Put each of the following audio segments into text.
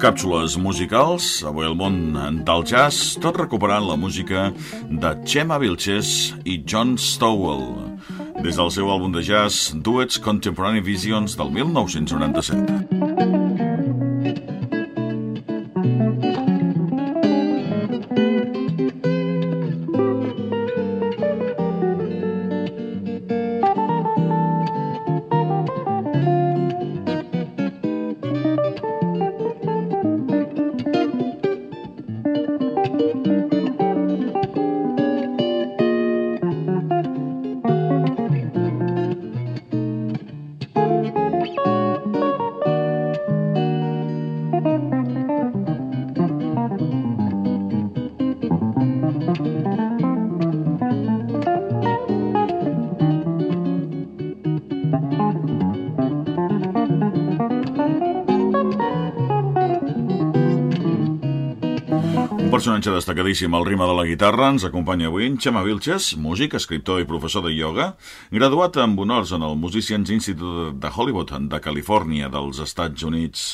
Càpsules musicals, avui el món del jazz, tot recuperant la música de Chema Vilches i John Stowell, des del seu àlbum de jazz Duets Contemporary Visions del 1997. Personatge destacadíssim al rima de la guitarra ens acompanya avui en Xema Vilches, músic, escriptor i professor de ioga, graduat amb honors en el Musicians Institute de Hollywood de Califòrnia dels Estats Units,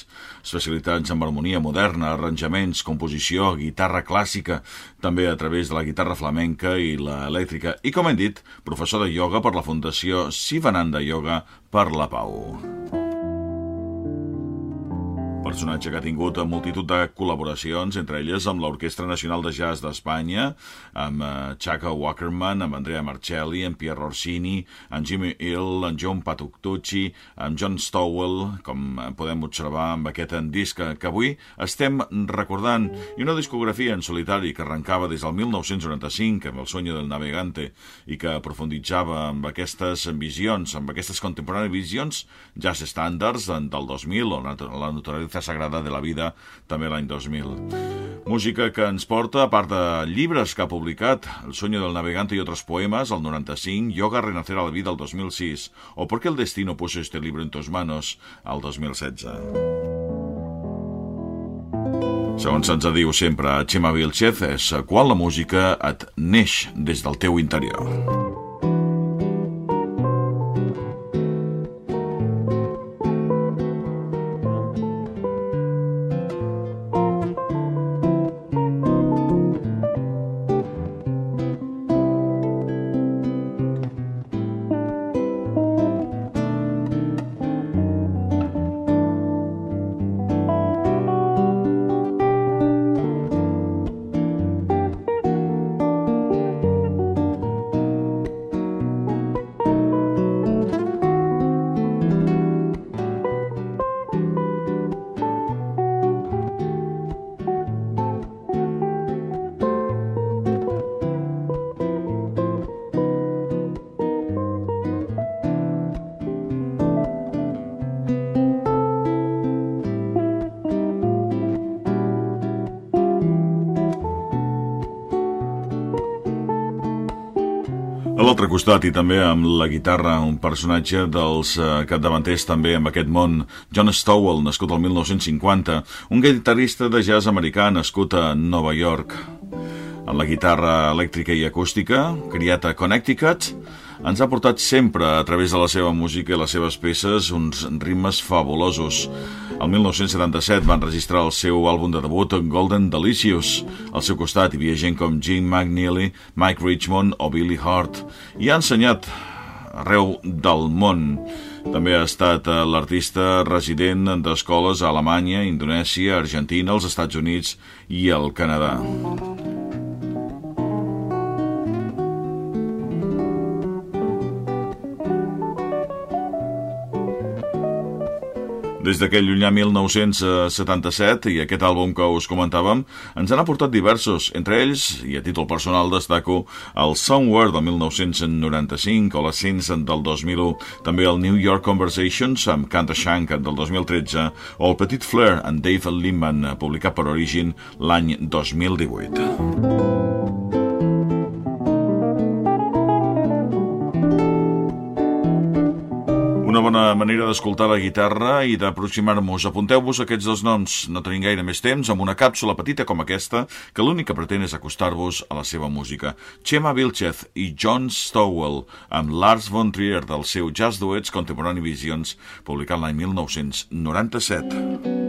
especialitats en harmonia moderna, arranjaments, composició, guitarra clàssica, també a través de la guitarra flamenca i l'elèctrica, i com hem dit, professor de ioga per la Fundació Sivananda Yoga per la Pau personatge que ha tingut multitud de col·laboracions, entre elles amb l'Orquestra Nacional de Jazz d'Espanya, amb uh, Chaka Wackerman, amb Andrea Marcelli, amb Pierre Orsini, amb Jimmy Hill, amb John Patuctucci, amb John Stowell, com podem observar amb aquest disc que avui estem recordant, i una discografia en solitari que arrencava des del 1995 amb el Sueño del Navegante i que aprofunditzava amb aquestes visions, amb aquestes contemporànies visions, jazz estàndards del 2000 o la naturalesa Sagrada de la Vida, també l'any 2000. Música que ens porta, a part de llibres que ha publicat, El sueño del navegante i altres poemes, el 95, Yoga renacer a la vida, el 2006, o ¿Por qué el destino puso este libro en tus manos, el 2016. Segons se'ns diu sempre a Xema Vilchez, és quan la música et neix des del teu interior. L'altre costat i també amb la guitarra, un personatge dels uh, capdavanters també amb aquest món, John Stowell, nascut el 1950, un guitarrista de jazz americà nascut a Nova York. En la guitarra elèctrica i acústica, criat a Connecticut, ens ha portat sempre, a través de la seva música i les seves peces, uns ritmes fabulosos. El 1977 van registrar el seu àlbum de debut, Golden Delicious. Al seu costat hi havia gent com Gene McNeely, Mike Richmond o Billy Hart. I ha ensenyat arreu del món. També ha estat eh, l'artista resident d'escoles a Alemanya, Indonèsia, Argentina, els Estats Units i el Canadà. Des d'aquell llunyà 1977 i aquest àlbum que us comentàvem, ens han aportat diversos, entre ells, i a títol personal destaco, el Somewhere del 1995 o l'Ascens del 2001, també el New York Conversations amb Kanta Shank del 2013 o el Petit Flare amb Dave Lindman, publicat per Origin l'any 2018. Una bona manera d'escoltar la guitarra i d'aproximar-nos. Apunteu-vos aquests dos noms. No tenim gaire més temps amb una càpsula petita com aquesta que l'únic que pretén és acostar-vos a la seva música. Chema Vilchez i John Stowell amb Lars von Trier del seu Jazz Duets Contemporary Visions publicat l'any 1997.